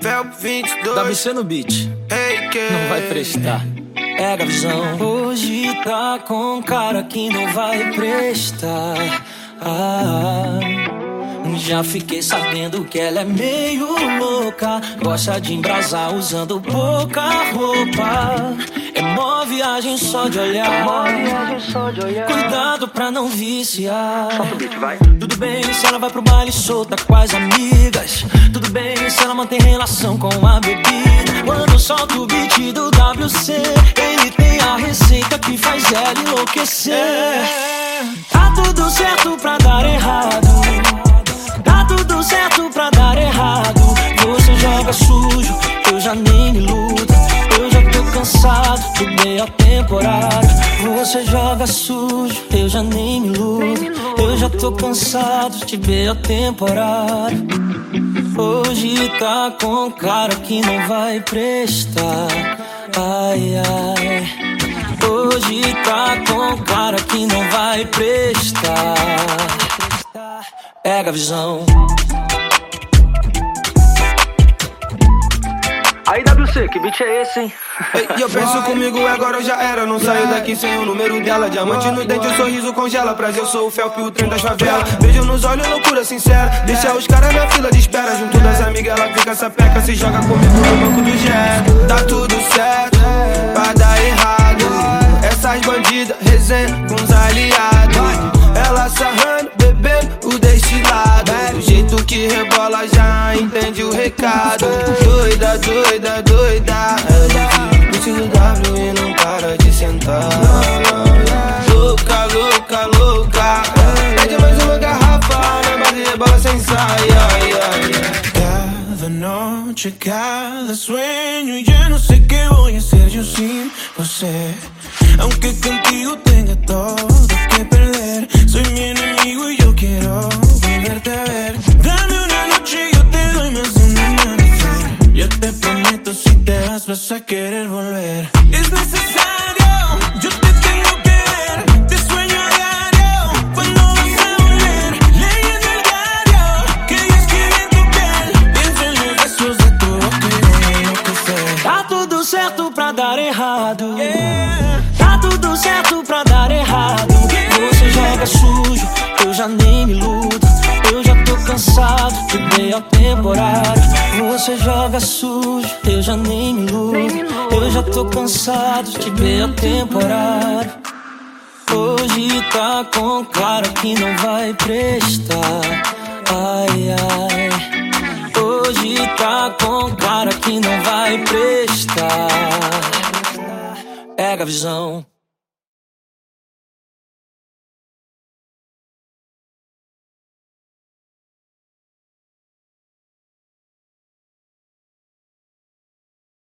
Velp 22. WC no beat. Não vai prestar. Pega a visão. Hoje tá com cara que não vai prestar. Ah, já fiquei sabendo que ela é meio louca. Gosta de embrasar usando pouca roupa. É mó viagem só de olhar. Cuidado pra não viciar. Tudo bem se ela vai pro baile solta com as amigas. Tudo bem se ela mantém relação com a bebida. Quando solta o beat do WC, ele tem a receita que faz ela enlouquecer. Tá tudo certo pra dar errado. Tá tudo certo pra dar errado. Você joga sujo, eu já nem me iludo. Eu já tô cansado do meio temporário. Você joga sujo, eu já nem me iludo. Já tô cansado de meio temporário. Hoje tá com cara que não vai prestar. Ai, ai. Hoje tá com cara que não vai prestar. Pega a visão. Aí WC, que beat é esse, hein? E eu penso comigo, agora eu já era. Não saio daqui sem o número dela. Diamante no dente, o sorriso congela. Prazer, eu sou o Felp, o trem da favela. Beijo nos olhos, loucura sincera. Deixa os caras na fila de espera. Junto das amigas, ela fica sapeca. Se joga comigo no banco do jet. Tá tudo certo, vai dar errado. Essas bandidas, resenha com os aliados. Ela sarrando, bebendo o destilado. Do jeito que rebola, já entende o recado. Doida, doida, doida. Fica no W e não para de sentar. Louca, louca, louca. Pede mais uma garrafa, na base rebola sem saia. Cada noche, cada sueño y ya no sé qué voy a hacer yo sin você. Aunque contigo tenga todo vas a querer volver. Es necesario, yo te tengo que ver. Te sueño a diario cuando vas a volver. Leyendo el diario que yo escribí en tu piel. Pienso en los besos de tu boca y a enloquecer. Tá tudo certo pra dar errado. Tá tudo certo pra dar errado. Você joga sujo, eu já nem me iludo. Eu já tô cansado de meio temporário. Você joga sujo, eu já nem me iludo. Eu já tô cansado de meio temporário. Hoje tá com cara que não vai prestar. Ai, ai. Hoje tá com cara que não vai prestar. Pega a visão.